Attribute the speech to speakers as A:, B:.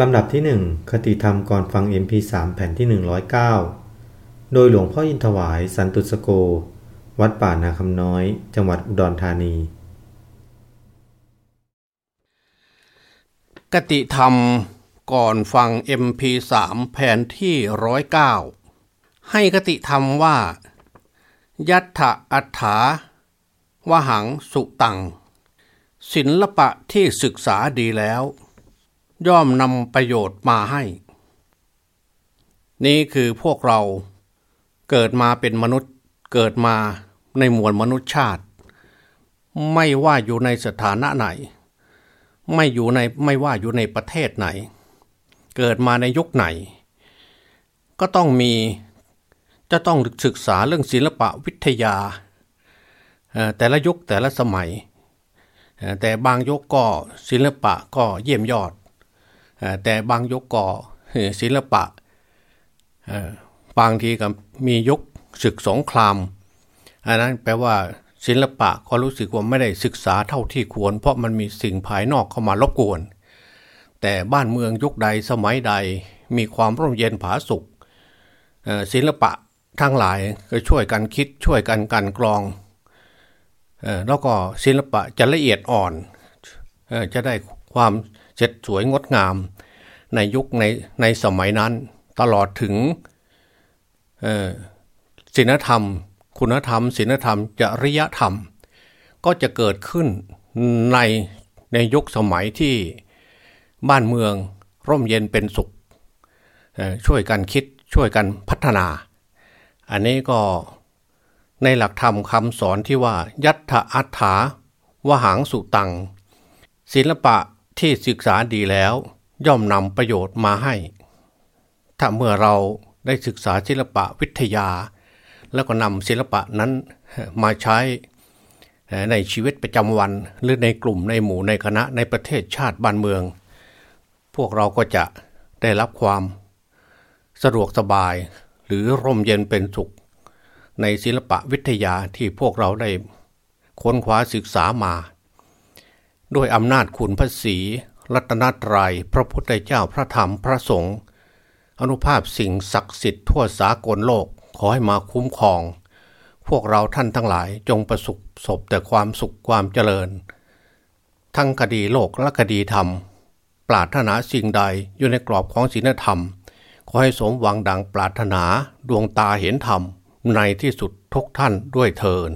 A: ลำดับที่ 1 คติธรรมก่อนฟัง MP3 แผ่นที่ 109 โดยหลวงพ่ออินถวายสันตุสโก วัดป่านาคำน้อย จังหวัดอุดรธานี
B: กติธรรมก่อนฟัง MP3 แผ่นที่ร้อยเก้าให้กติธรรมว่า ยัตถะอัฏฐาวหังสุตังศิลปะที่ศึกษาดีแล้ว ย่อมนำประโยชน์มาให้ นี่คือพวกเราเกิดมาเป็นมนุษย์เกิดมาในมวลมนุษยชาติ ไม่ว่าอยู่ในสถานะไหน ไม่อยู่ในไม่ว่าอยู่ในประเทศไหน เกิดมาในยุคไหน ก็ต้องมีจะต้องศึกษาเรื่องศิลปะวิทยา แต่ละยุคแต่ละสมัย แต่บางยุคก็ศิลปะก็เยี่ยมยอด แต่บางยุคก็ศิลปะบางทีก็มียุคศึกสงครามอันนั้นแปลว่าศิลปะก็รู้สึกว่าไม่ได้ศึกษาเท่าที่ควร เพราะมันมีสิ่งภายนอกเข้ามารบกวน แต่บ้านเมืองยุคใดสมัยใดมีความร่มเย็นผาสุขศิลปะทั้งหลายก็ช่วยกันคิดช่วยกันกันกรองแล้วก็ศิลปะจะละเอียดอ่อนจะได้ความ เจ็ดสวยงดงาม ในยุคในในสมัยนั้นตลอดถึงศีลธรรม คุณธรรมศีลธรรม จริยธรรม ก็จะเกิดขึ้นในในยุคสมัยที่บ้านเมืองร่มเย็นเป็นสุข ช่วยกันคิดช่วยกันพัฒนา อันนี้ก็ในหลักธรรมคำสอนที่ว่า ยัตถอัฏฐาวหังสุตัง ศิลปะ ที่ศึกษาดีแล้วย่อมนำประโยชน์มาให้ ถ้าเมื่อเราได้ศึกษาศิลปะวิทยา แล้วก็นำศิลปะนั้นมาใช้ในชีวิตประจำวันหรือในกลุ่มในหมู่ในคณะในประเทศชาติบ้านเมือง พวกเราก็จะได้รับความสะดวกสบายหรือร่มเย็นเป็นสุข ในศิลปะวิทยาที่พวกเราได้ค้นคว้าศึกษามา ด้วยอำนาจคุณพระศรีรัตนตรยัยพระพุทธเจ้าพระธรรมพระสงฆ์อนุภาพสิ่งศักดิ์สิทธิ์ทั่วสากลโลกขอให้มาคุ้มครอง พวกเราท่านทั้งหลายจงประสบสบแต่ความสุขความเจริญ ทั้งคดีโลกและคดีธรรม ปรารถนาสิ่งใดอยู่ในกรอบของศีลธรรม ขอให้สมหวังดังปรารถนาดวงตาเห็นธรรมในที่สุดทุกท่านด้วยเทิน